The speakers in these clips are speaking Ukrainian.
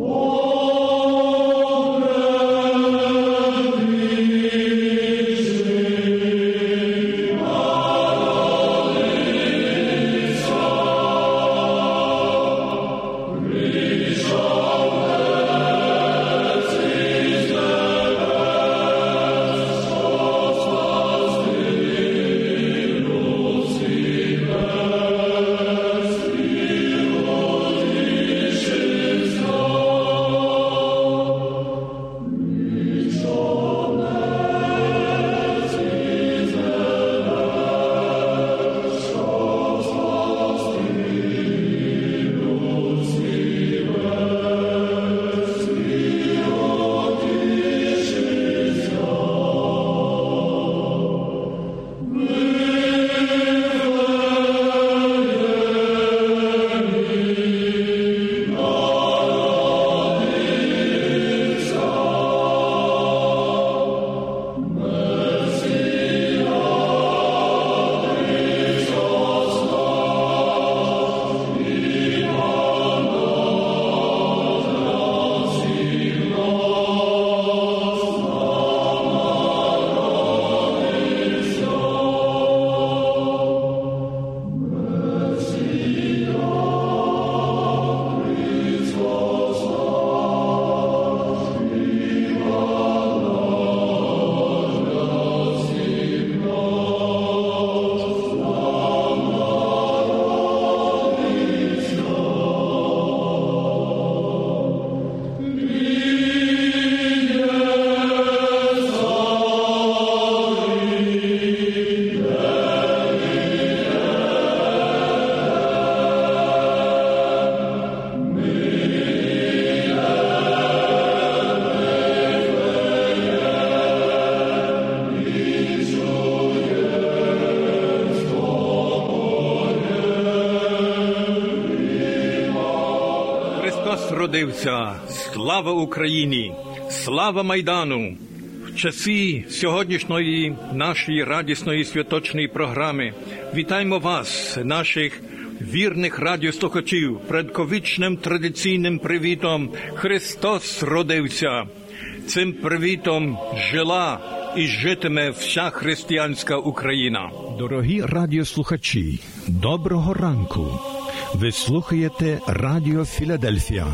Oh. Народився. Слава Україні! Слава Майдану! В часи сьогоднішньої нашої радісної святочної програми вітаємо вас, наших вірних радіослухачів, предковічним традиційним привітом Христос родився. Цим привітом жила і житиме вся християнська Україна. Дорогі радіослухачі, доброго ранку! Ви слухаєте Радіо Філадельфія,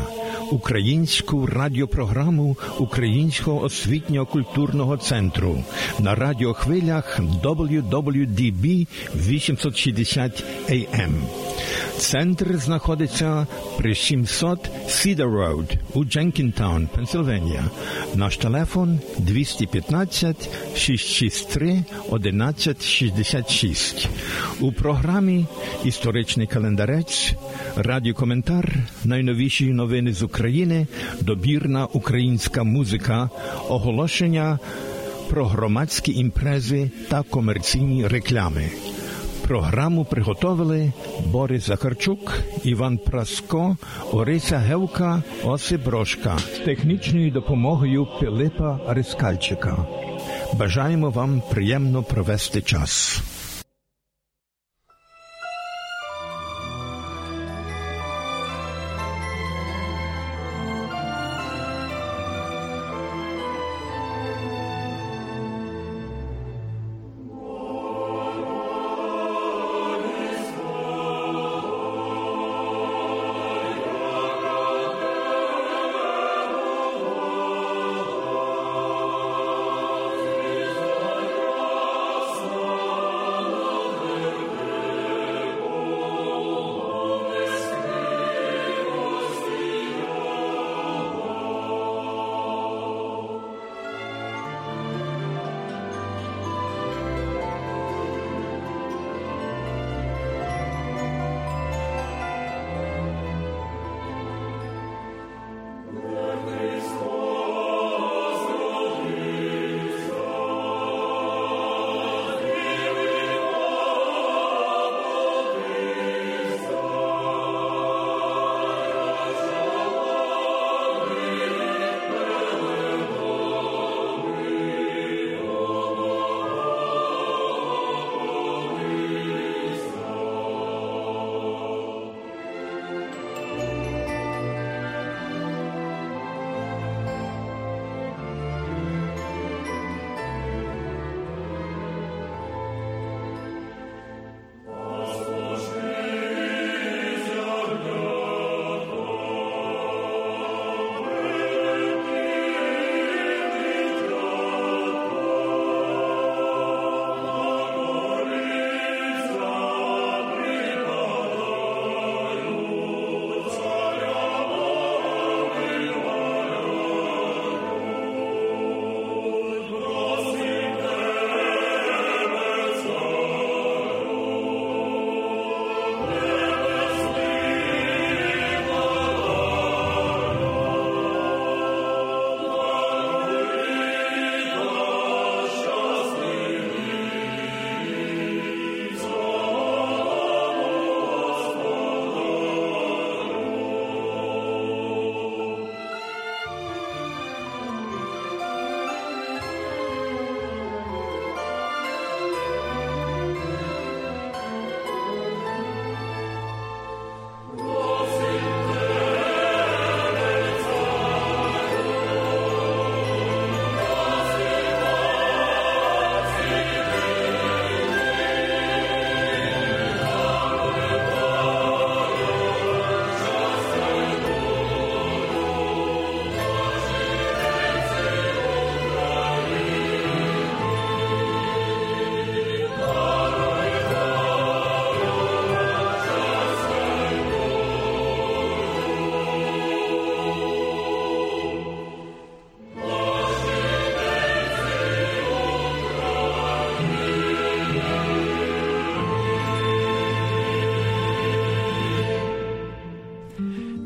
українську радіопрограму Українського освітньо-культурного центру на радіохвилях WWDB 860 AM. Центр знаходиться при 700 Cedar Road у Дженкінтаун, Пенсильванія. Наш телефон 215 663 1166. У програмі Історичний календарець, радіокоментар, найновіші новини з України, добірна українська музика, оголошення про громадські імпрези та комерційні реклами. Програму приготовили Борис Захарчук, Іван Праско, Орися Гевка, Осип Брошка з технічною допомогою Пилипа Рискальчика. Бажаємо вам приємно провести час.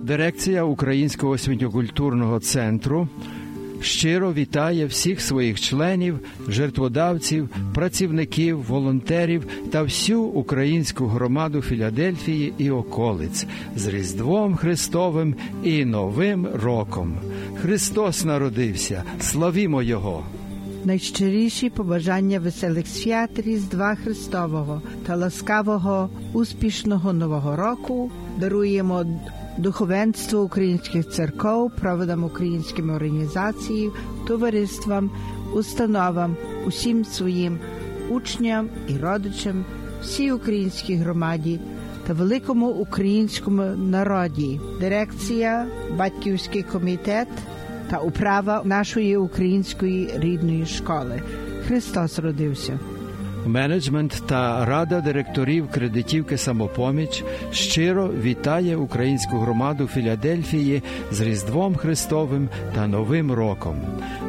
Дирекція Українського освітньокультурного центру щиро вітає всіх своїх членів, жертводавців, працівників, волонтерів та всю українську громаду Філадельфії і околиць з Різдвом Христовим і Новим роком. Христос народився, славімо Його! Найщиріші побажання веселих свят Різдва Христового та ласкавого успішного нового року даруємо духовенству українських церков, проводам українським організаціям, товариствам, установам, усім своїм учням і родичам, всій українській громаді та великому українському народі, дирекція, батьківський комітет та управа нашої української рідної школи. Христос родився. Менеджмент та рада директорів кредитівки самопоміч щиро вітає українську громаду Філадельфії з Різдвом Христовим та Новим роком.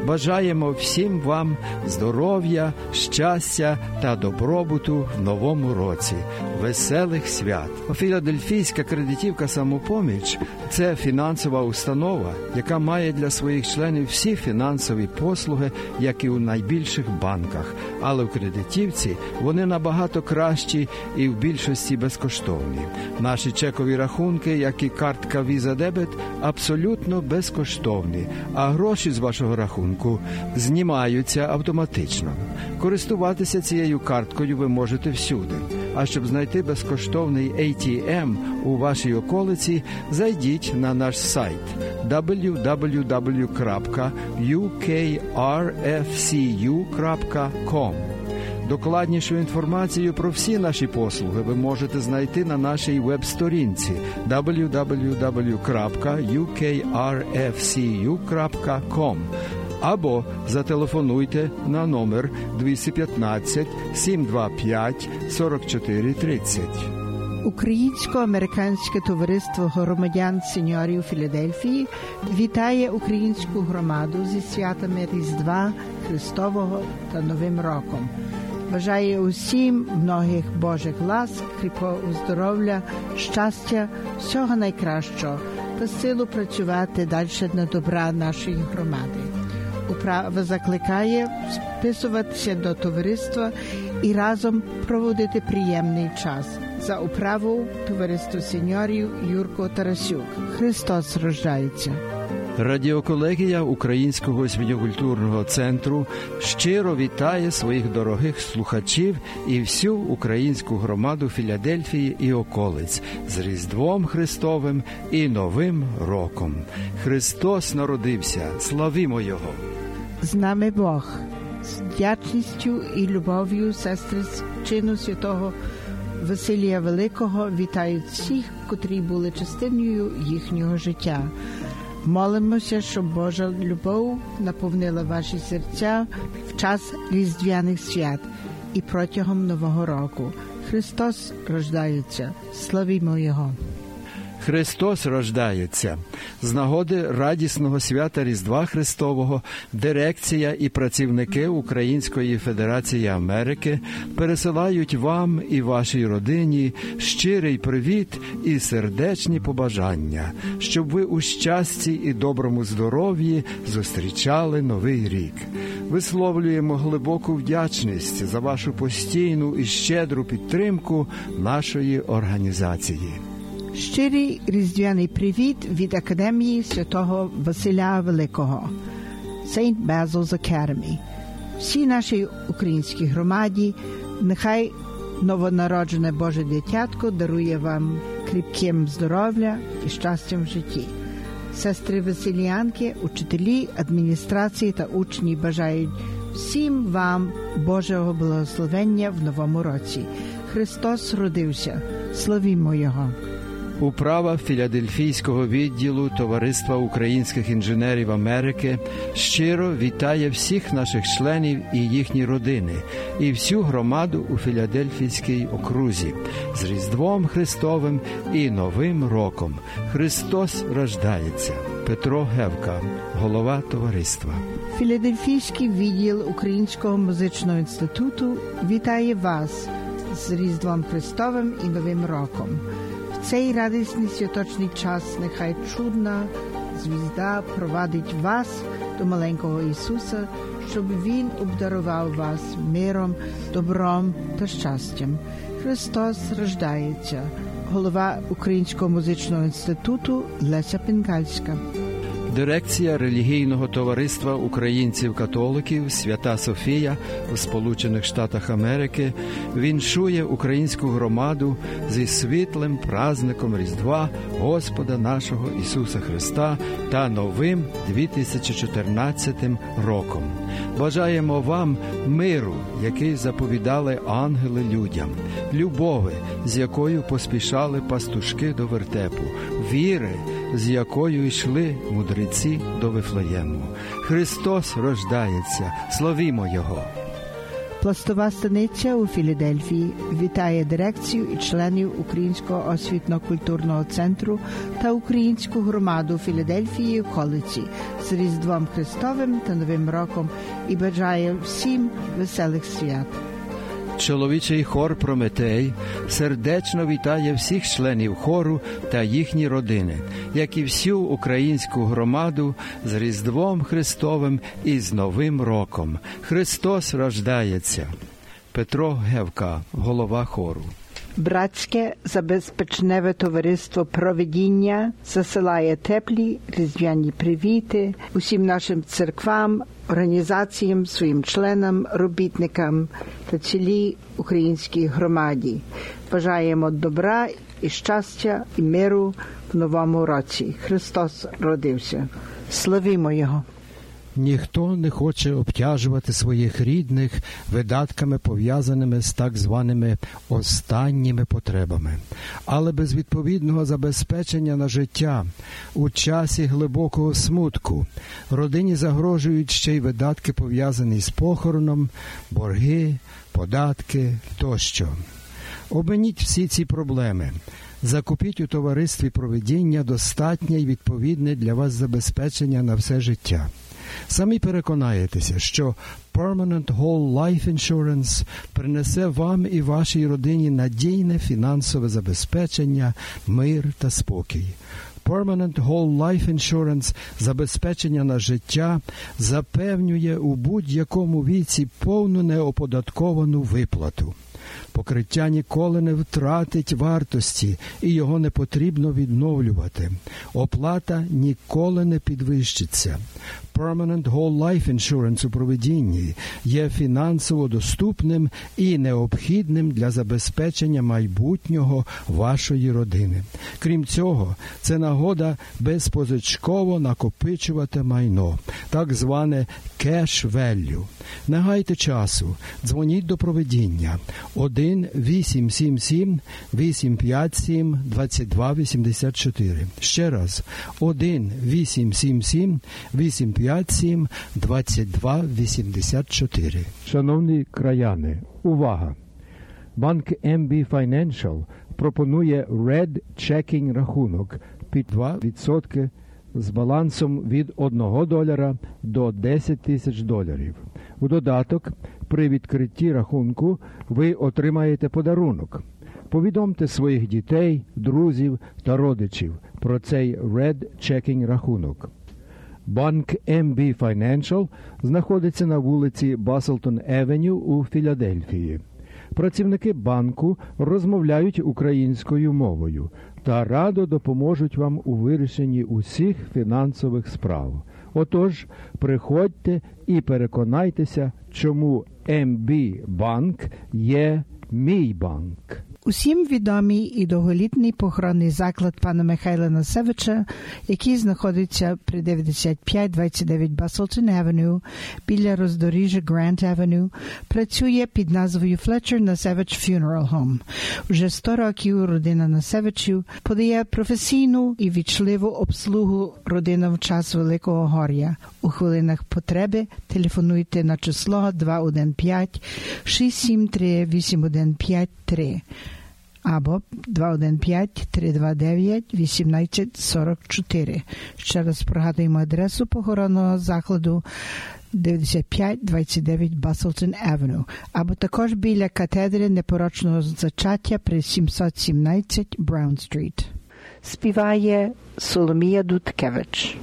Бажаємо всім вам здоров'я, щастя та добробуту в новому році, веселих свят. Філадельфійська кредитівка самопоміч це фінансова установа, яка має для своїх членів всі фінансові послуги, як і у найбільших банках, але в кредитівці вони набагато кращі і в більшості безкоштовні. Наші чекові рахунки, як і картка Visa Debit, абсолютно безкоштовні, а гроші з вашого рахунку знімаються автоматично. Користуватися цією карткою ви можете всюди. А щоб знайти безкоштовний ATM у вашій околиці, зайдіть на наш сайт www.ukrfcu.com. Докладнішу інформацію про всі наші послуги ви можете знайти на нашій веб-сторінці www.ukrfcu.com або зателефонуйте на номер 215 725 4430. Українсько-американське товариство громадян сеньорів Філадельфії вітає українську громаду зі святами Різдва Христового та Новим роком. Бажає усім многих Божих ласк, кріпкого здоров'я, щастя, всього найкращого та силу працювати далі на добра нашої громади. Управа закликає вписуватися до товариства і разом проводити приємний час. За управу товариство сеньорів Юрко Тарасюк. Христос рождається. Радіоколегія Українського освітньокультурного центру щиро вітає своїх дорогих слухачів і всю українську громаду Філадельфії і околиць з Різдвом Христовим і Новим роком. Христос народився, славімо Його! З нами Бог, з вдячністю і любов'ю сестри чину святого Василія Великого вітають всіх, котрі були частиною їхнього життя. Молимося, щоб Божа любов наповнила ваші серця в час різдвяних свят і протягом нового року. Христос рождається. Славімо Його! Христос рождається з нагоди радісного свята Різдва Христового. Дирекція і працівники Української Федерації Америки пересилають вам і вашій родині щирий привіт і сердечні побажання, щоб ви у щасті і доброму здоров'ї зустрічали новий рік. Висловлюємо глибоку вдячність за вашу постійну і щедру підтримку нашої організації. Щирий різдвяний привіт від Академії святого Василя Великого St. Basil's Academy. Всій нашій українській громаді нехай новонароджене Боже дитятко дарує вам кріпким здоров'я і щастям в житті. Сестри Василіянки, учителі, адміністрації та учні бажають всім вам Божого благословення в новому році. Христос родився. Славімо Його! Управа Філадельфійського відділу Товариства українських інженерів Америки щиро вітає всіх наших членів і їхні родини, і всю громаду у Філадельфійській окрузі з Різдвом Христовим і Новим роком. Христос рождається. Петро Гевка, голова товариства. Філадельфійський відділ Українського музичного інституту вітає вас з Різдвом Христовим і Новим роком. Цей радісний святочний час нехай чудна звізда провадить вас до маленького Ісуса, щоб Він обдарував вас миром, добром та щастям. Христос рождається, голова Українського музичного інституту Леся Пінкальська. Дирекція релігійного товариства українців-католиків Свята Софія у Сполучених Штатах Америки віншує українську громаду зі світлим праздником Різдва Господа нашого Ісуса Христа та новим 2014 роком. Бажаємо вам миру, який заповідали ангели людям, любови, з якою поспішали пастушки до вертепу, віри, з якою йшли мудреці до Вифлеєму. Христос рождається, славімо Його! Пластова станиця у Філадельфії вітає дирекцію і членів Українського освітньо-культурного центру та українську громаду Філадельфії і околиці з Різдвом Христовим та Новим роком і бажає всім веселих свят. Чоловічий хор Прометей сердечно вітає всіх членів хору та їхні родини, як і всю українську громаду з Різдвом Христовим і з Новим роком. Христос рождається. Петро Гевка, голова хору. Братське забезпечневе товариство проведіння засилає теплі різдвяні привіти усім нашим церквам, організаціям, своїм членам, робітникам та цілій українській громаді. Бажаємо добра і щастя і миру в новому році. Христос родився. Славімо Його! Ніхто не хоче обтяжувати своїх рідних видатками, пов'язаними з так званими останніми потребами, але без відповідного забезпечення на життя у часі глибокого смутку родині загрожують ще й видатки, пов'язані з похороном, борги, податки тощо. Обманіть всі ці проблеми. Закупіть у товаристві проведіння достатнє і відповідне для вас забезпечення на все життя. Самі переконаєтеся, що Permanent Whole Life Insurance принесе вам і вашій родині надійне фінансове забезпечення, мир та спокій. Permanent Whole Life Insurance забезпечення на життя запевнює у будь-якому віці повну неоподатковану виплату. Покриття ніколи не втратить вартості і його не потрібно відновлювати. Оплата ніколи не підвищиться. Permanent Whole Life Insurance у проведінні є фінансово доступним і необхідним для забезпечення майбутнього вашої родини. Крім цього, це нагода безпозичково накопичувати майно, так зване cash value. Не гайте часу, дзвоніть до проведіння 1 877 857 2284. Ще раз 1 877 857 2284. Шановні краяни, увага! Банк MB Financial пропонує Red Checking рахунок під 2% з балансом від 1 долара до 10 тисяч доларів. У додаток, при відкритті рахунку ви отримаєте подарунок. Повідомте своїх дітей, друзів та родичів про цей Red Checking рахунок. Банк MB Financial знаходиться на вулиці Баслтон Евеню у Філадельфії. Працівники банку розмовляють українською мовою та радо допоможуть вам у вирішенні усіх фінансових справ. Отож, приходьте і переконайтеся, чому MB Банк є мій банк. Усім відомий і довголітний похоронний заклад пана Михайла Насевича, який знаходиться при 9529 Баслтон Авеню біля роздоріжжя Грант Авеню, працює під назвою Fletcher Насевич Funeral Home. Вже 100 років родина Насевичів подає професійну і вічливу обслугу родинам в час Великого Гор'я. У хвилинах потреби телефонуйте на число 215 673 8153. Або 215-329-1844. Ще раз пригадуємо адресу похоронного закладу 9529 Баслтон Авеню, або також біля катедри непорочного зачаття при 717 Браун Стріт. Співає Соломія Дудкевич.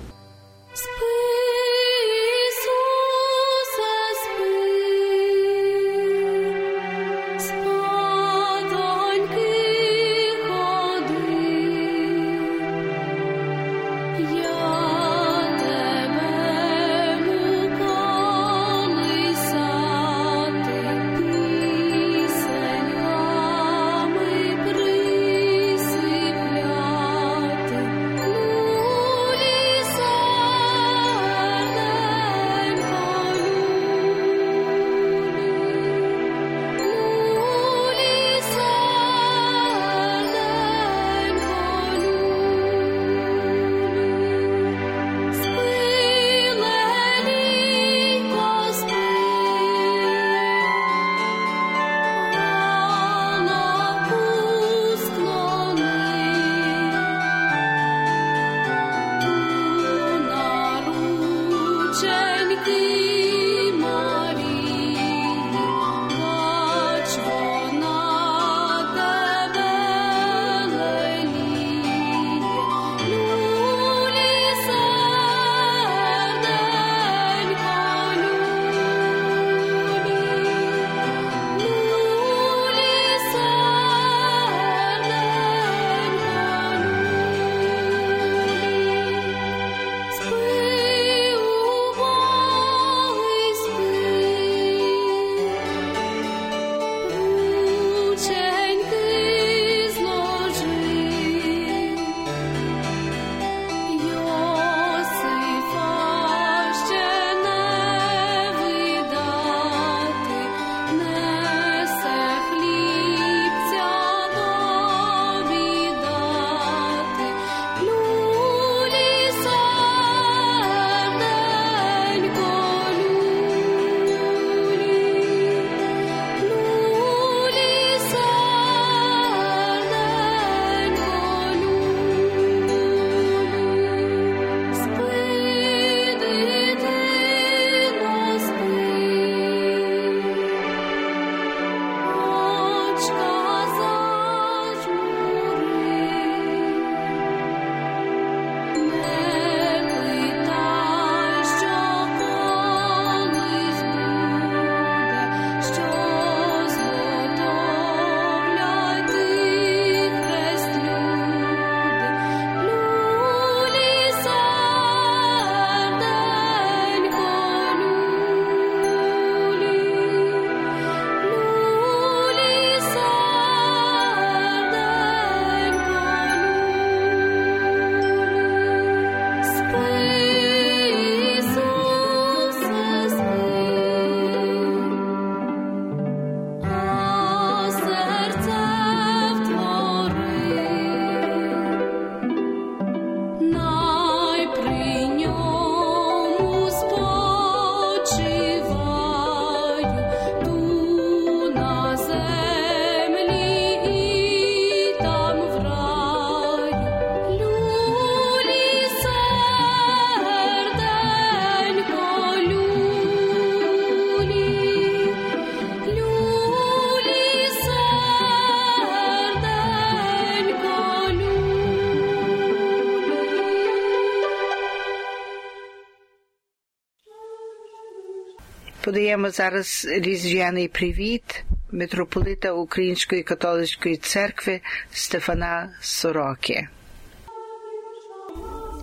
Подаємо зараз різдвяний привіт митрополита Української католицької церкви Стефана Сороки.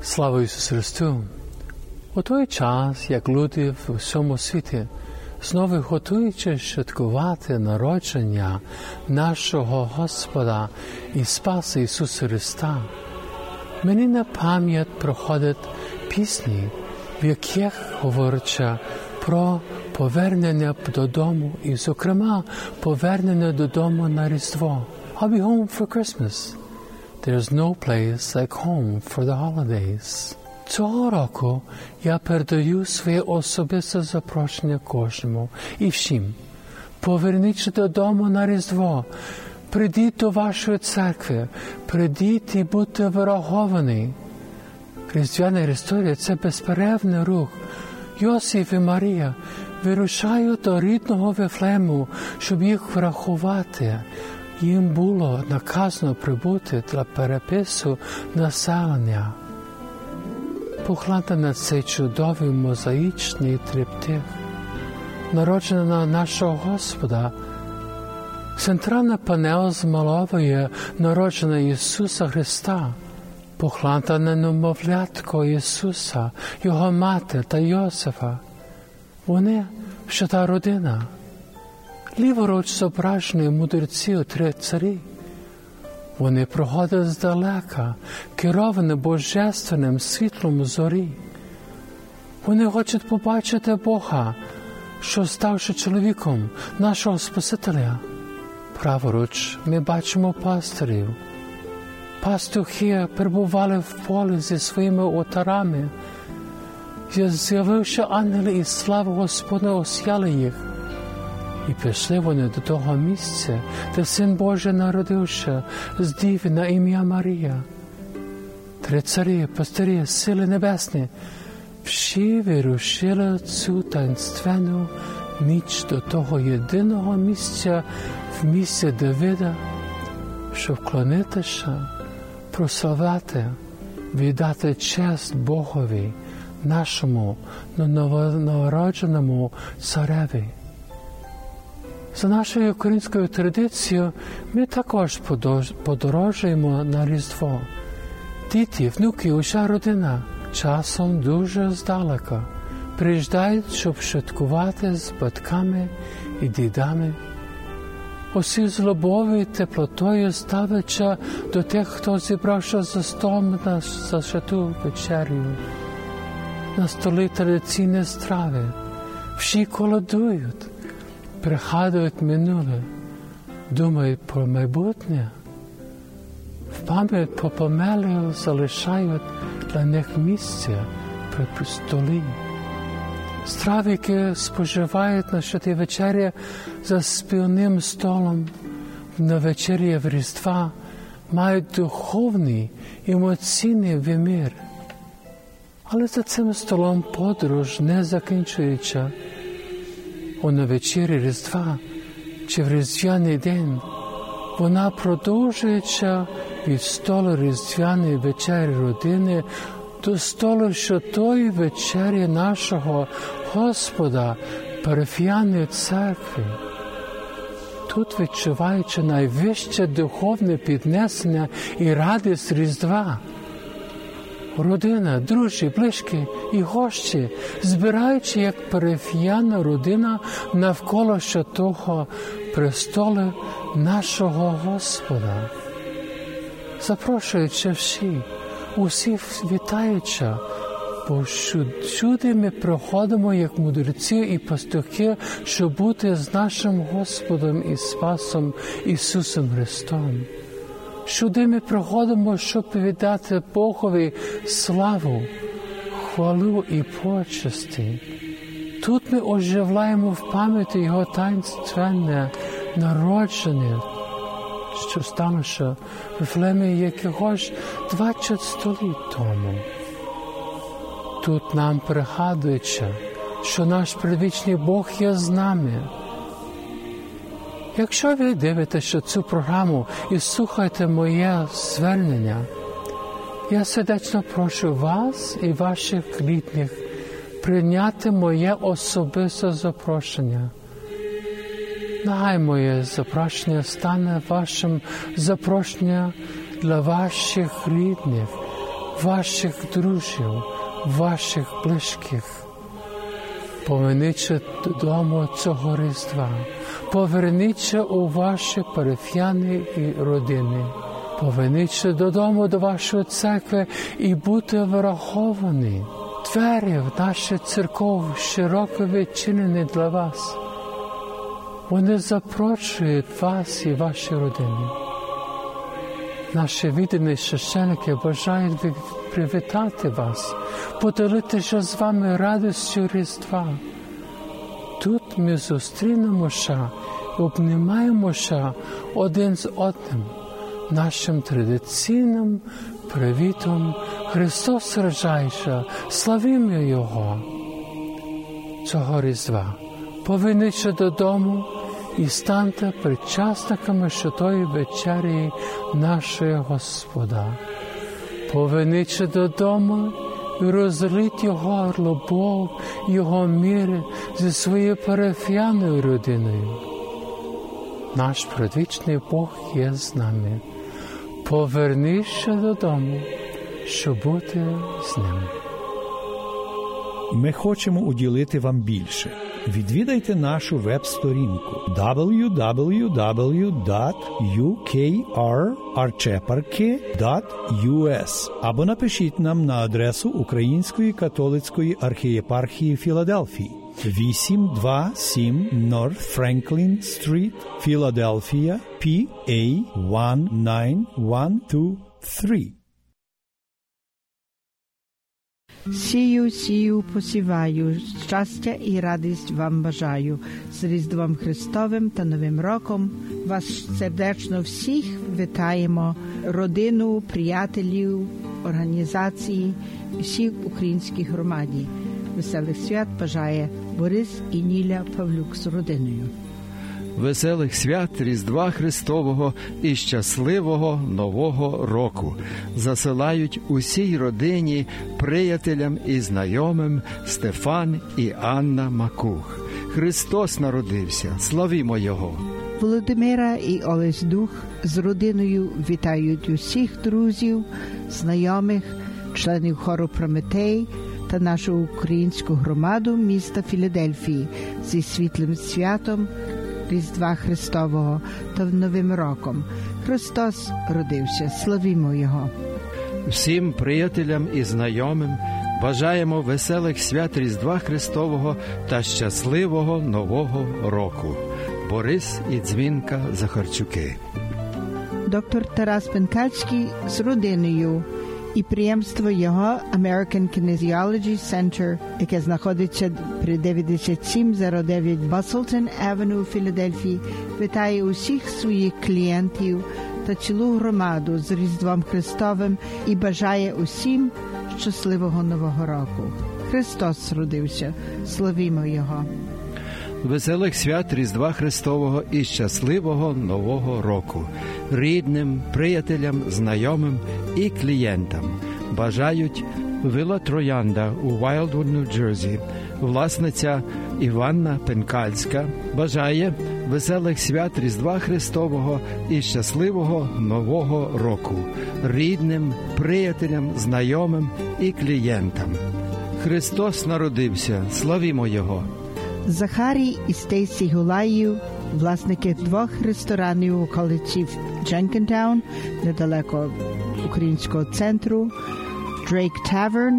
Слава Ісусу Христу! У той час, як люди в усьому світі, знову готуючи святкувати народження нашого Господа і Спаса Ісуса Христа, мені на пам'ять проходять пісні, в яких говориться про повернення додому і, зокрема, повернення додому на Різдво. I'll be home for Christmas. There's no place like home for the holidays. Цього року я передаю своє особисте запрошення кожному і всім. Поверніться додому на Різдво. Придіть до вашої церкви, придіть і будьте вироговані. Різдвяна історія це безперервний рух. Йосиф і Марія вирушають до рідного Вифлему, щоб їх врахувати. Їм було наказано прибути для перепису населення. Погляньте цей чудовий мозаїчний триптих, народжена нашого Господа. Центральна панел змаловує народження Ісуса Христа, погляньте на немовлятко Ісуса, Його матір та Йосифа. Вони що та родина. Ліворуч зображені мудрці три царі. Вони проходять здалека, керовані божественним світлом зорі. Вони хочуть побачити Бога, що ставши чоловіком нашого Спасителя. Праворуч ми бачимо пастирів. Пастухи перебували в полі зі своїми отарами. З'явивши ангели і слава Господа осяли їх. І пішли вони до того місця, де син Божий народився з діви на ім'я Марія. Три царі, пастирі, сили небесні, всі вирушили цю таїнственну ніч до того єдиного місця в місці Давида, щоб вклонитися, прославляти, віддати честь Богові, нашому новонародженому цареві. За нашою українською традицією ми також подорожуємо на Різдво. Діти, внуки, уся родина часом дуже здалека приїжджають, щоб святкувати з батьками і дідами. Усі з любов'ю і теплотою ставляться до тих, хто зібрався за столом на святу вечерю. На столі традиційні страви. Всі колодують пригадують минуле, думають про майбутнє, в пам'ять про померлих залишають для них місце при столі. Страви, які споживають на святій вечері за спільним столом на вечері в Різдва, мають духовний емоційний вимір. Але за цим столом подорож не закінчується у вечері Різдва чи в Різдвяний день, вона продовжується від столу Різдвяної вечері родини до столу щотої вечері нашого Господа, парафіяної церкви. Тут відчуваючи найвище духовне піднесення і радість Різдва родина, друзі, близькі і гості, збираючи як парафіяна родина навколо того престолу нашого Господа, запрошуючи всі, усі вітаючи, бо всюди ми проходимо як мудреці і пастухи, щоб бути з нашим Господом і Спасом Ісусом Христом. Сюди ми проходимо, щоб віддати Богові славу, хвалу і почесті. Тут ми оживляємо в пам'яті Його таїнственне народження, що сталося в Флемі якогось 20 століть тому. Тут нам пригадується, що наш предвічний Бог є з нами. Якщо ви дивитеся цю програму і слухаєте моє звернення, я сердечно прошу вас і ваших рідних прийняти моє особисте запрошення. Нехай моє запрошення стане вашим запрошенням для ваших рідних, ваших друзів, ваших близьких. Поверніться додому цього різдва поверніться у ваші парафіяни і родини, поверніться додому до вашої церкви і будьте враховані. Двері в наші церков широко відчинені для вас. Вони запрошують вас і ваші родини. Наші віддані священники бажають привітати вас, поділитися з вами радістю Різдва. Тут ми зустрінемося і обнімаємося один з одним нашим традиційним привітом Христос рожайся, славімо Його. Цього різдва поверніться додому і станьте причасниками святої вечері нашого Господа. Поверніться додому і розлить Його любов, Його мір зі своєю парафіяною родиною. Наш предвічний Бог є з нами. Повернися додому, щоб бути з ним. Ми хочемо уділити вам більше. Відвідайте нашу веб-сторінку www.ukrarcheparki.us або напишіть нам на адресу Української католицької архієпархії Філадельфії 827 North Franklin Street, Філадельфія, PA 19123. Сію, сію, посіваю, щастя і радість вам бажаю з Різдвом Христовим та Новим роком. Вас сердечно всіх вітаємо, родину, приятелів, організації, всіх українських громаді. Веселих свят бажає Борис і Ніля Павлюк з родиною. Веселих свят Різдва Христового і щасливого Нового року засилають усій родині, приятелям і знайомим Стефан і Анна Макух. Христос народився, славімо Його! Володимира і Олесь Дух з родиною вітають усіх друзів, знайомих, членів хору Прометей та нашу українську громаду міста Філадельфії зі світлим святом Різдва Христового та Новим роком. Христос родився, славімо Його. Всім приятелям і знайомим бажаємо веселих свят Різдва Христового та щасливого Нового року. Борис і Дзвінка Захарчуки. Доктор Тарас Пенкальський з родиною і приємство його American Kinesiology Center, яке знаходиться при 9709 Busselton Avenue у Філадельфії, вітає усіх своїх клієнтів та цілу громаду з Різдвом Христовим і бажає усім щасливого Нового року. Христос родився, славімо Його. Веселих свят Різдва Христового і щасливого Нового року, рідним, приятелям, знайомим і клієнтам. Бажають Вила Троянда у Вайлдвуд, Нью-Джерсі, власниця Іванна Пенкальська бажає веселих свят Різдва Христового і щасливого Нового року, рідним, приятелям, знайомим і клієнтам. Христос народився, славімо Його! Захарій і Стейсі Гулаїв, власники двох ресторанів у Дженкентаун, недалеко українського центру, Drake Tavern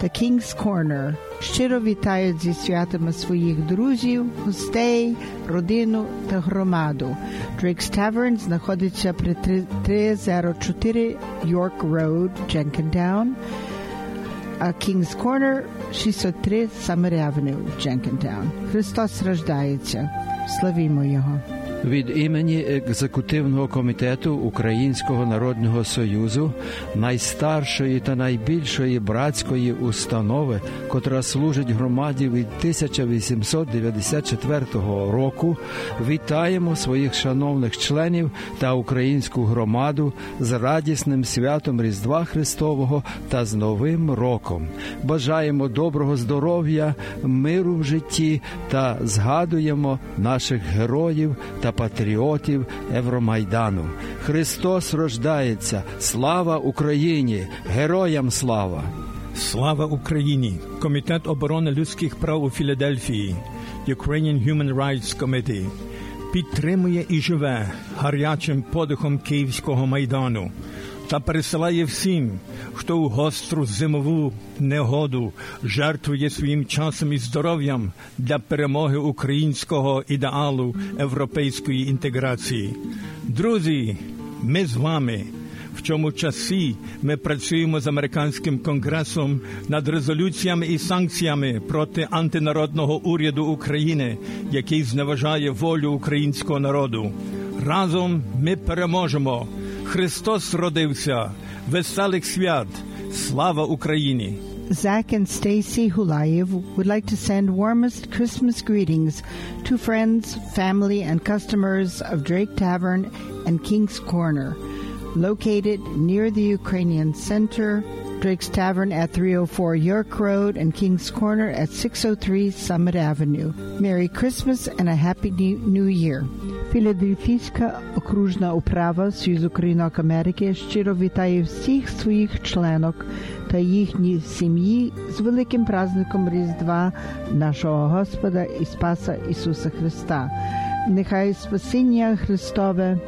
та King's Corner. Щиро вітають зі святами своїх друзів, гостей, родину та громаду. Drake's Tavern знаходиться при 304 York Road, Jenkintown, а King's Corner 603 Summer Avenue, Jenkintown. Христос рождається. Славімо Його. Від імені екзекутивного комітету Українського народного союзу, найстаршої та найбільшої братської установи, котра служить громаді від 1894 року, вітаємо своїх шановних членів та українську громаду з радісним святом Різдва Христового та з Новим роком. Бажаємо доброго здоров'я, миру в житті та згадуємо наших героїв та патріотів Евромайдану. Христос рождається! Слава Україні! Героям слава! Слава Україні! Комітет оборони людських прав у Філадельфії, Ukrainian Human Rights Committee, підтримує і живе гарячим подихом Київського майдану та пересилає всім, хто у гостру зимову негоду жертвує своїм часом і здоров'ям для перемоги українського ідеалу європейської інтеграції. Друзі, ми з вами. В цьому часі ми працюємо з американським конгресом над резолюціями і санкціями проти антинародного уряду України, який зневажає волю українського народу. Разом ми переможемо. Христос родився, веселих свят, слава Україні! Zach and Stacy Hulayev would like to send warmest Christmas greetings to friends, family, and customers of Drake Tavern and King's Corner, located near the Ukrainian Center, Drake's Tavern at 304 York Road, and King's Corner at 603 Summit Avenue. Merry Christmas and a Happy New Year. Філадельфійська окружна управа Союз Українок Америки щиро вітає всіх своїх членок та їхні сім'ї з великим праздником Різдва нашого Господа і Спаса Ісуса Христа. Нехай спасіння Христове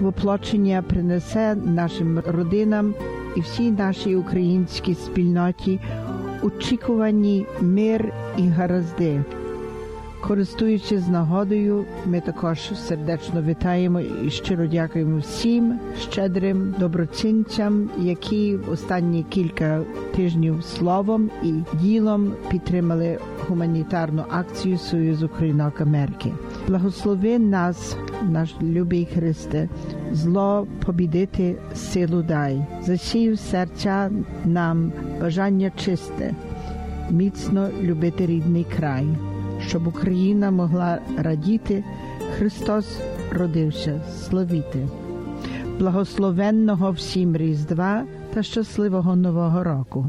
воплочення принесе нашим родинам і всій нашій українській спільноті очікувані мир і гаразди. Користуючись нагодою, ми також сердечно вітаємо і щиро дякуємо всім щедрим доброчинцям, які в останні кілька тижнів словом і ділом підтримали гуманітарну акцію Союзу Українок Америки. Благослови нас, наш любий Христе, зло побідити силу дай, засій в серця нам бажання чисте, міцно любити рідний край. Щоб Україна могла радіти, Христос родився, славіти, благословенного всім Різдва та щасливого Нового року.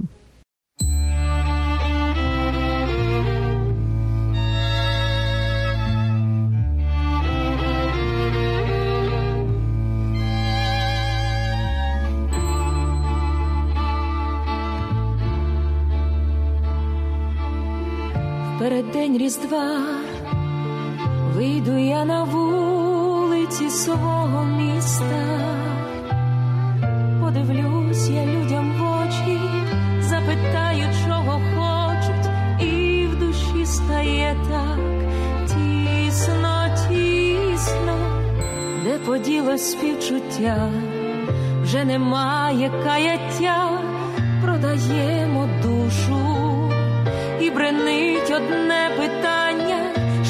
Переддень Різдва. Вийду я на вулиці свого міста, подивлюсь я людям в очі, запитаю, чого хочуть, і в душі стає так. Тісно, тісно, де поділось співчуття, вже немає каяття, продаємо душу і бренить одне питання,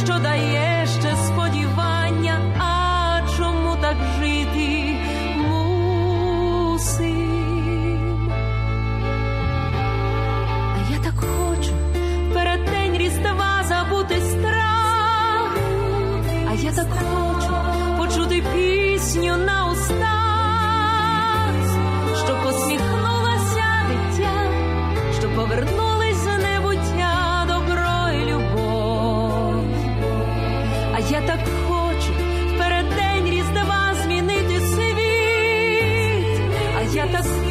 що дає ще сподівання, а чому так жити мусим? А я так хочу перед день різдва забути страх, а я так хочу почути пісню на а я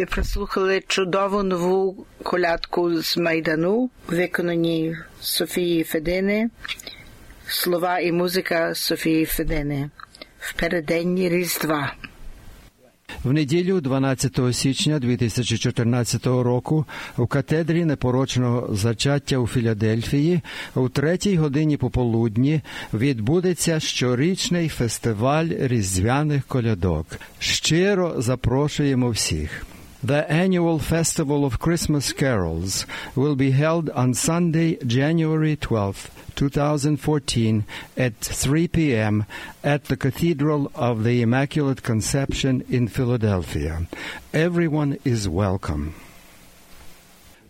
Ви прослухали чудову нову колядку з Майдану, виконані Софії Федини, слова і музика Софії Федини в переденні Різдва. В неділю 12 січня 2014 року в катедрі непорочного зачаття у Філадельфії у третій годині пополудні відбудеться щорічний фестиваль різдвяних колядок. Щиро запрошуємо всіх. The annual Festival of Christmas Carols will be held on Sunday, January 12th, 2014 at 3 p.m. at the Cathedral of the Immaculate Conception in Philadelphia. Everyone is welcome.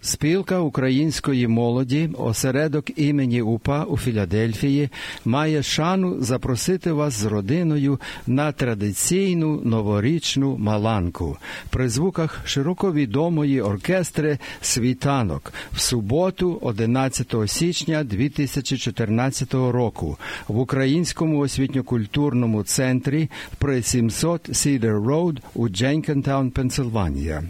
Спілка української молоді, осередок імені УПА у Філадельфії, має шану запросити вас з родиною на традиційну новорічну маланку. При звуках широко відомої оркестри Світанок в суботу, 11 січня 2014 року. В українському освітньо-культурному центрі при 700 Cedar Road у Дженкентаун, Пенсильванія.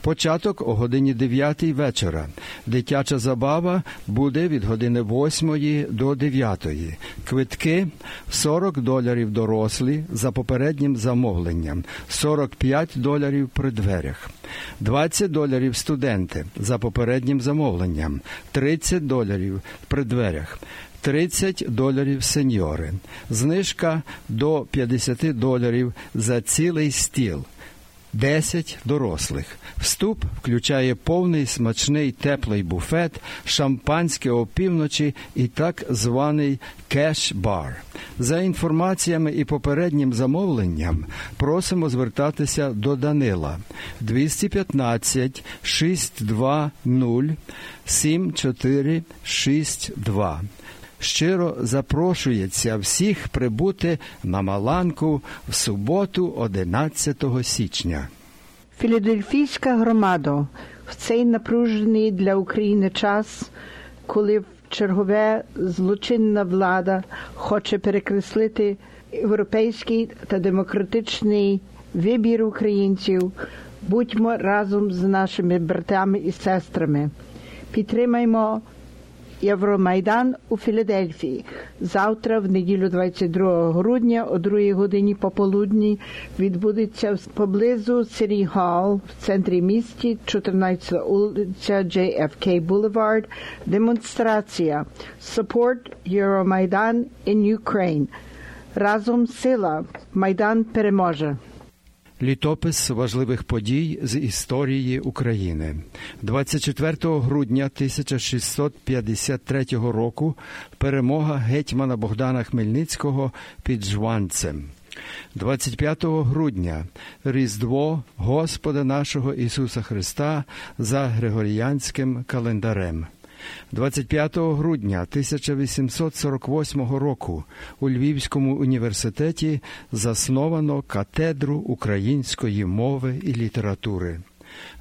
Початок о годині 9 вечора вечора. Дитяча забава буде від години 8 до 9. Квитки 40 доларів дорослі за попереднім замовленням, 45 доларів при дверях, 20 доларів студенти за попереднім замовленням, 30 доларів при дверях. 30 доларів сеньори, знижка до 50 доларів за цілий стіл. 10 дорослих. Вступ включає повний смачний теплий буфет, шампанське опівночі і так званий кеш-бар. За інформаціями і попереднім замовленням просимо звертатися до Данила 215 620 7462 щиро запрошується всіх прибути на Маланку в суботу, 11 січня. Філадельфійська громада в цей напружений для України час, коли чергове злочинна влада хоче перекреслити європейський та демократичний вибір українців, будьмо разом з нашими братами і сестрами. Підтримаймо Євромайдан у Філадельфії. Завтра, в неділю 22 грудня, о 2 годині пополудні, відбудеться поблизу Сірі Хall в центрі місті, 14 вулиця JFK Boulevard, демонстрація Support Євромайдан in Ukraine. Разом сила. Майдан переможе. Літопис важливих подій з історії України 24 грудня 1653 року. Перемога гетьмана Богдана Хмельницького під Жванцем. 25 грудня Різдво Господа нашого Ісуса Христа за Григоріянським календарем. 25 грудня 1848 року у Львівському університеті засновано катедру української мови і літератури.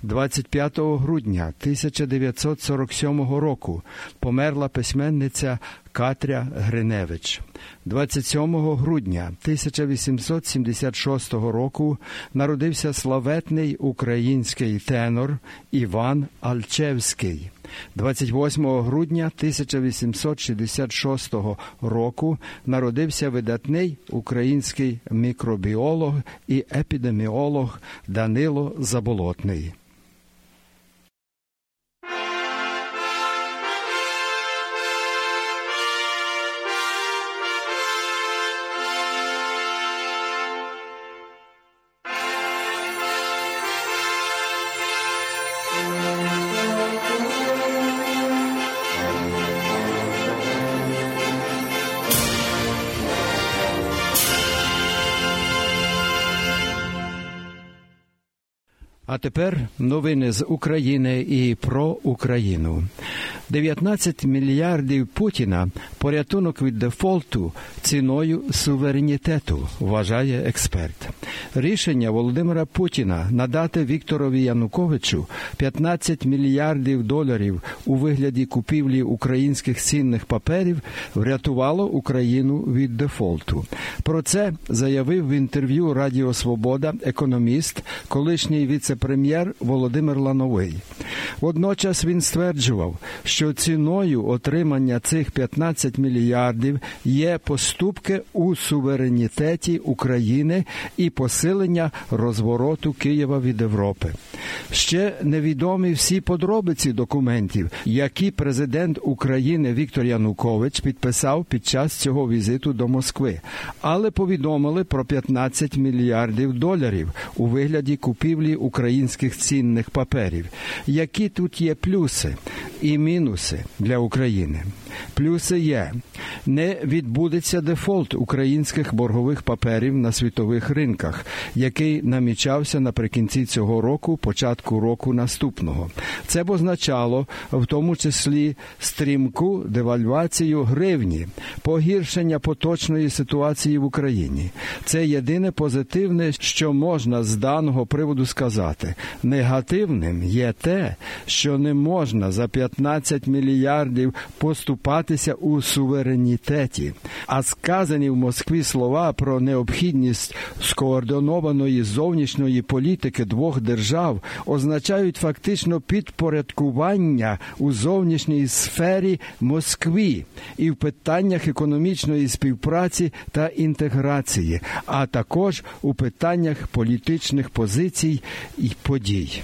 25 грудня 1947 року померла письменниця Катря Гриневич. 27 грудня 1876 року народився славетний український тенор Іван Альчевський. 28 грудня 1866 року народився видатний український мікробіолог і епідеміолог Данило Заболотний. А тепер новини з України і про Україну. 19 мільярдів Путіна порятунок від дефолту ціною суверенітету, вважає експерт. Рішення Володимира Путіна надати Вікторові Януковичу 15 мільярдів доларів у вигляді купівлі українських цінних паперів врятувало Україну від дефолту. Про це заявив в інтерв'ю Радіо Свобода економіст, колишній віце-прем'єр Володимир Лановий. Водночас він стверджував, що ціною отримання цих 15 мільярдів є поступки у суверенітеті України і посилення розвороту Києва від Європи. Ще невідомі всі подробиці документів, які президент України Віктор Янукович підписав під час цього візиту до Москви, але повідомили про 15 мільярдів доларів у вигляді купівлі українських цінних паперів. Які тут є плюси і мінуси для України? Плюси є не відбудеться дефолт українських боргових паперів на світових ринках, який намічався наприкінці цього року, початку року наступного. Це б означало в тому числі стрімку девальвацію гривні, погіршення поточної ситуації в Україні. Це єдине позитивне, що можна з даного приводу сказати. Негативним є те, що не можна за 15 мільярдів поступатися у суверенітеті, а сказані в Москві слова про необхідність скоординованої зовнішньої політики двох держав означають фактично підпорядкування у зовнішній сфері Москві і в питаннях економічної співпраці та інтеграції, а також у питаннях політичних позицій і подій.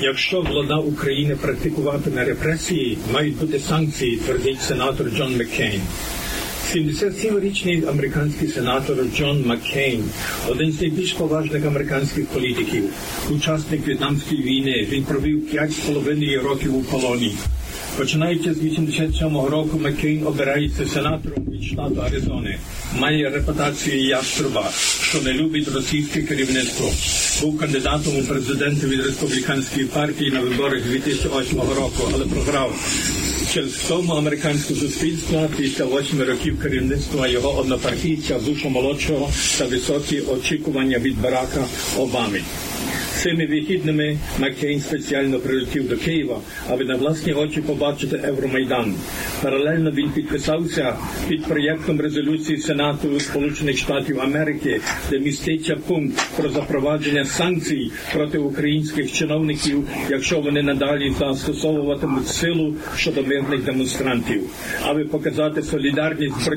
Якщо влада України практикуватиме репресії, мають бути санкції, твердить сенатор Джон Маккейн. 77-річний американський сенатор Джон Маккейн, один з найбільш поважних американських політиків, учасник В'єтнамської війни. Він провів 5,5 років у полоні. Починаючи з 87-го року, Маккейн обирається сенатором від штату Аризони. Має репутацію яструба, що не любить російське керівництво. Був кандидатом у президенти від республіканської партії на виборах 2008 року, але програв. Через тому американського суспільства після восьми років керівництва його однопартійця Буша молодшого та високі очікування від Барака Обами. Цими вихідними Маккейн спеціально прилетів до Києва, аби на власні очі побачити Евромайдан. Паралельно він підписався під проєктом резолюції Сенату Сполучених Штатів Америки, де міститься пункт про запровадження санкцій проти українських чиновників, якщо вони надалі застосовуватимуть силу щодо мирних демонстрантів. Аби показати солідарність з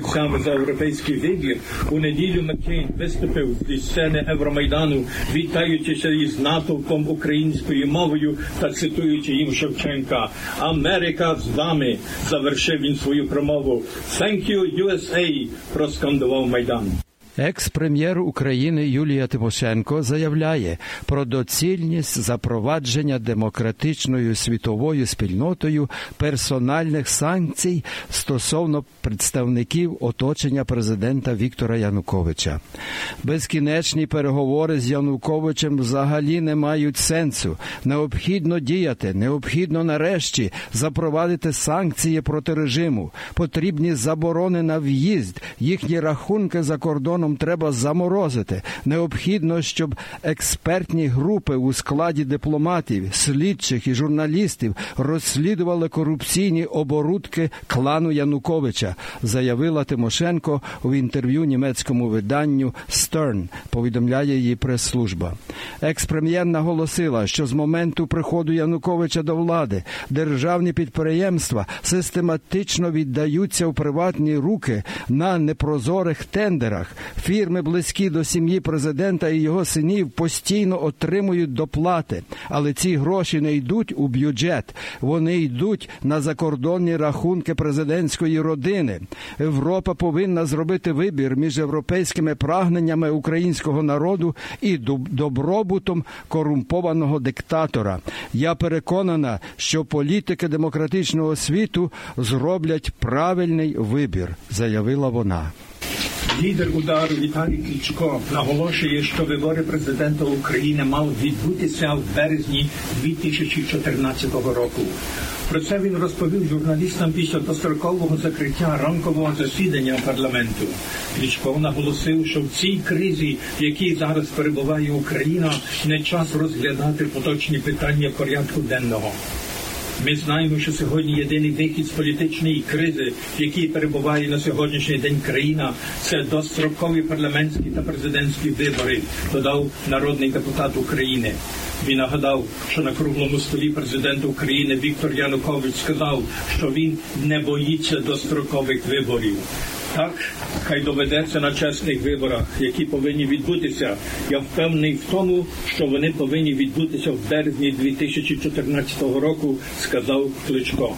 за європейський вибір, у неділю Маккейн виступив зі сцени Евромайдану, вітаючися із натовпом українською мовою та цитуючи їм Шевченка Америка з вами завершив він свою промову. «Thank you, USA!» проскандував Майдан. Екс-прем'єр України Юлія Тимошенко заявляє про доцільність запровадження демократичною світовою спільнотою персональних санкцій стосовно представників оточення президента Віктора Януковича. Безкінечні переговори з Януковичем взагалі не мають сенсу. Необхідно діяти, необхідно нарешті запровадити санкції проти режиму. Потрібні заборони на в'їзд, їхні рахунки за кордоном треба заморозити. Необхідно, щоб експертні групи у складі дипломатів, слідчих і журналістів розслідували корупційні оборудки клану Януковича, заявила Тимошенко в інтерв'ю німецькому виданню Stern, повідомляє її прес-служба. Екс-прем'єр наголосила, що з моменту приходу Януковича до влади державні підприємства систематично віддаються в приватні руки на непрозорих тендерах. Фірми, близькі до сім'ї президента і його синів, постійно отримують доплати, але ці гроші не йдуть у бюджет, вони йдуть на закордонні рахунки президентської родини. Європа повинна зробити вибір між європейськими прагненнями українського народу і добробутом корумпованого диктатора. Я переконана, що політики демократичного світу зроблять правильний вибір, заявила вона. Лідер удару Віталій Кличко наголошує, що вибори президента України мали відбутися в березні 2014 року. Про це він розповів журналістам після дострокового закриття ранкового засідання парламенту. Кличко наголосив, що в цій кризі, в якій зараз перебуває Україна, не час розглядати поточні питання порядку денного. Ми знаємо, що сьогодні єдиний вихід з політичної кризи, в якій перебуває на сьогоднішній день країна, це дострокові парламентські та президентські вибори, додав народний депутат України. Він нагадав, що на круглому столі президент України Віктор Янукович сказав, що він не боїться дострокових виборів. Так, хай доведеться на чесних виборах, які повинні відбутися. Я впевнений в тому, що вони повинні відбутися в березні 2014 року, сказав Кличко.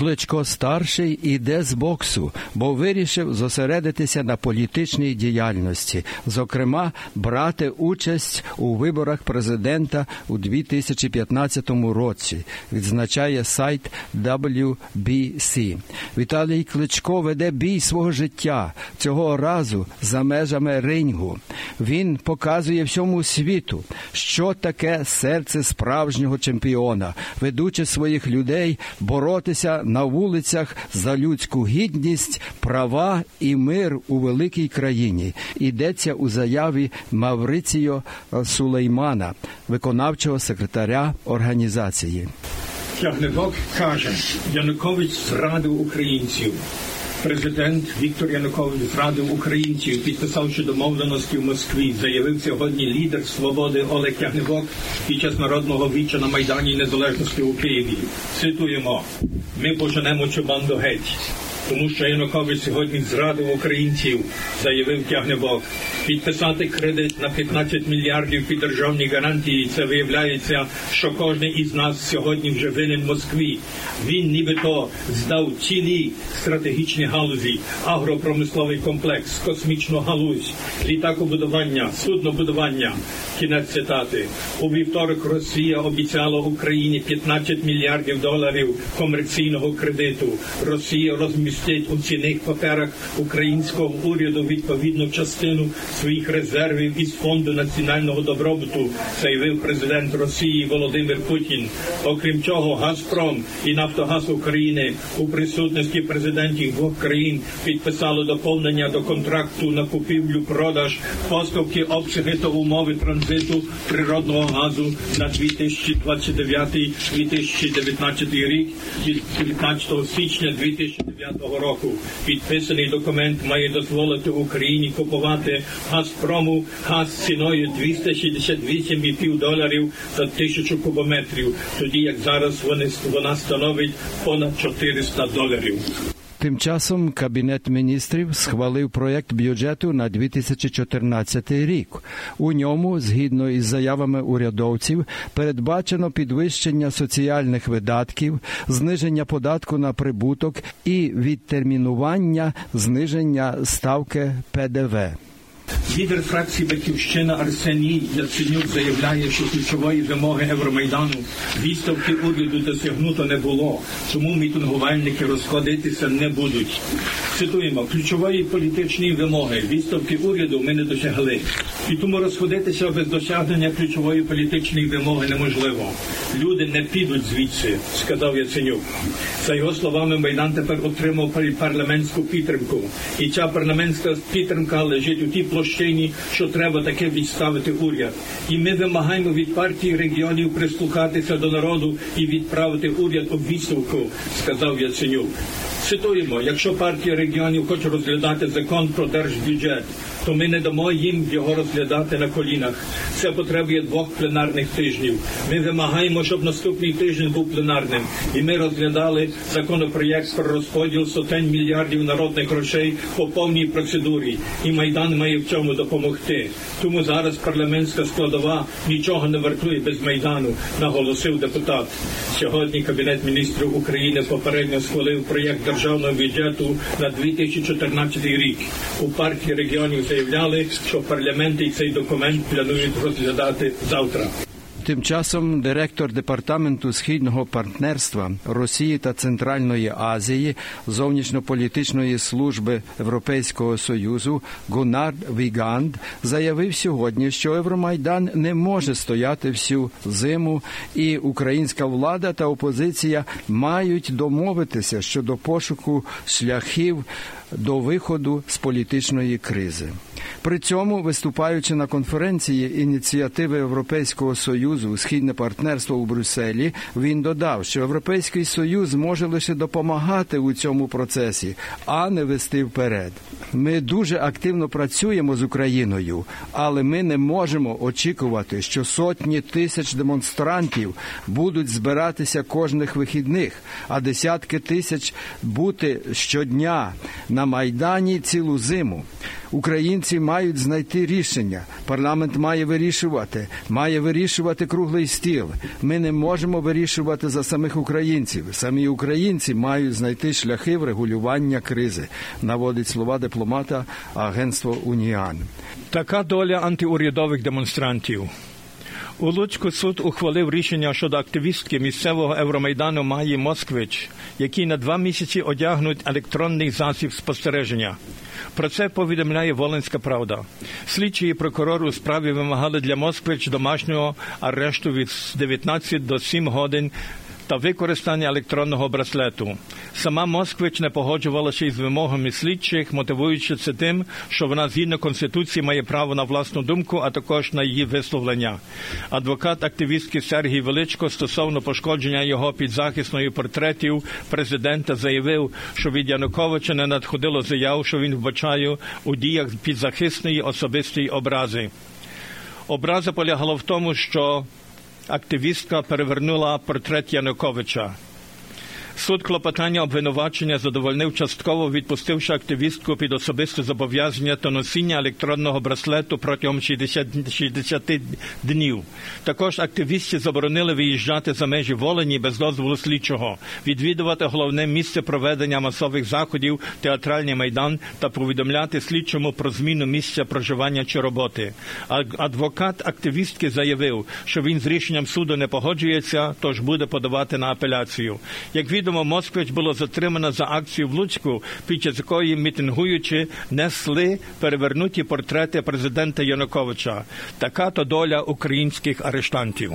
Кличко старший іде з боксу, бо вирішив зосередитися на політичній діяльності, зокрема, брати участь у виборах президента у 2015 році. Відзначає сайт WBC. Віталій Кличко веде бій свого життя цього разу за межами рингу. Він показує всьому світу, що таке серце справжнього чемпіона, ведучи своїх людей боротися на вулицях за людську гідність, права і мир у великій країні. Йдеться у заяві Мавриціо Сулеймана, виконавчого секретаря організації. Тягнебок каже, Янукович зрадив українців. Президент Віктор Янукович зрадив українців, підписавши домовленості в Москві, заявив сьогодні лідер свободи Олег Тягнебок під час народного віча на Майдані Незалежності у Києві. Цитуємо: ми поженемо цю банду геть. Тому що Янукович сьогодні зрадив українців, заявив Тягнебок. Підписати кредит на 15 мільярдів під державні гарантії. Це виявляється, що кожен із нас сьогодні вже винен Москві. Він нібито здав цілі стратегічні галузі, агропромисловий комплекс, космічну галузь, літакобудування, суднобудування. Кінець цитати. У вівторок Росія обіцяла Україні 15 мільярдів доларів комерційного кредиту. Росія розмістить у цінних паперах українського уряду відповідну частину своїх резервів із фонду національного добробуту, заявив президент Росії Володимир Путін. Окрім цього, Газпром і Нафтогаз України у присутності президентів двох країн підписали доповнення до контракту на купівлю, продаж, поставки, обсяги та умови транзиту природного газу на 2029-2019 рік від 19 січня 2009 року. Підписаний документ має дозволити Україні купувати Газпрому газ ціною 268,5 доларів за тисячу кубометрів, тоді як зараз вони, вона становить понад 400 доларів. Тим часом Кабінет міністрів схвалив проєкт бюджету на 2014 рік. У ньому, згідно із заявами урядовців, передбачено підвищення соціальних видатків, зниження податку на прибуток і відтермінування зниження ставки ПДВ. Лідер фракції Батьківщина Арсеній Яценюк заявляє, що ключової вимоги Евромайдану відставки уряду досягнуто не було, тому мітингувальники розходитися не будуть. Цитуємо, ключової політичної вимоги відставки уряду ми не досягли. І тому розходитися без досягнення ключової політичної вимоги неможливо. Люди не підуть звідси, сказав Яценюк. За його словами, Майдан тепер отримав парламентську підтримку. І ця парламентська підтримка лежить у тій площині, що треба таке відставити уряд. І ми вимагаємо від партії регіонів прислухатися до народу і відправити уряд у відставку, сказав Яценюк. Цитуємо, якщо партія регіонів хоче розглядати закон про держбюджет, то ми не дамо їм його розглядати на колінах. Це потребує двох пленарних тижнів. Ми вимагаємо, щоб наступний тиждень був пленарним, і ми розглядали законопроєкт про розподіл сотень мільярдів народних грошей по повній процедурі. І майдан має в цьому допомогти. Тому зараз парламентська складова нічого не вартує без майдану, наголосив депутат. Сьогодні Кабінет міністрів України попередньо схвалив проєкт державного бюджету на 2014 рік. У партії регіонів заявляли, що парламент і цей документ планують розглядати завтра. Тим часом директор департаменту східного партнерства Росії та Центральної Азії зовнішньополітичної служби Європейського союзу Гунар Віганд заявив сьогодні, що Євромайдан не може стояти всю зиму, і українська влада та опозиція мають домовитися щодо пошуку шляхів до виходу з політичної кризи. При цьому, виступаючи на конференції ініціативи Європейського союзу Східне партнерство у Брюсселі, він додав, що Європейський Союз може лише допомагати у цьому процесі, а не вести вперед. Ми дуже активно працюємо з Україною, але ми не можемо очікувати, що сотні тисяч демонстрантів будуть збиратися кожних вихідних, а десятки тисяч бути щодня на майдані цілу зиму. Українці мають знайти рішення. Парламент має вирішувати, має вирішувати круглий стіл. Ми не можемо вирішувати за самих українців. Самі українці мають знайти шляхи врегулювання кризи. Наводить слова дипломата агентство Уніан. Така доля антиурядових демонстрантів. У Луцьку суд ухвалив рішення щодо активістки місцевого Евромайдану Маї Москвич, які на два місяці одягнуть електронний засіб спостереження. Про це повідомляє Волинська правда. Слідчі і прокурор у справі вимагали для Москвич домашнього арешту від 19 до 7 годин та використання електронного браслету. Сама Москвич не погоджувалася із вимогами слідчих, мотивуючи це тим, що вона згідно конституції має право на власну думку, а також на її висловлення. Адвокат активістки Сергій Величко стосовно пошкодження його підзахисної портретів президента заявив, що від Януковича не надходило заяв, що він вбачає у діях підзахисної особистої образи. Образа полягала в тому, що активістка перевернула портрет Януковича. Суд клопотання обвинувачення задовольнив частково, відпустивши активістку під особисте зобов'язання та носіння електронного браслету протягом 60, 60 днів. Також активісти заборонили виїжджати за межі Волені без дозволу слідчого, відвідувати головне місце проведення масових заходів, театральний майдан та повідомляти слідчому про зміну місця проживання чи роботи. Адвокат активістки заявив, що він з рішенням суду не погоджується, тож буде подавати на апеляцію. Як відомо, Москвич було затримано за акцію в Луцьку, під час якої мітингуючи несли перевернуті портрети президента Януковича. Така то доля українських арештантів.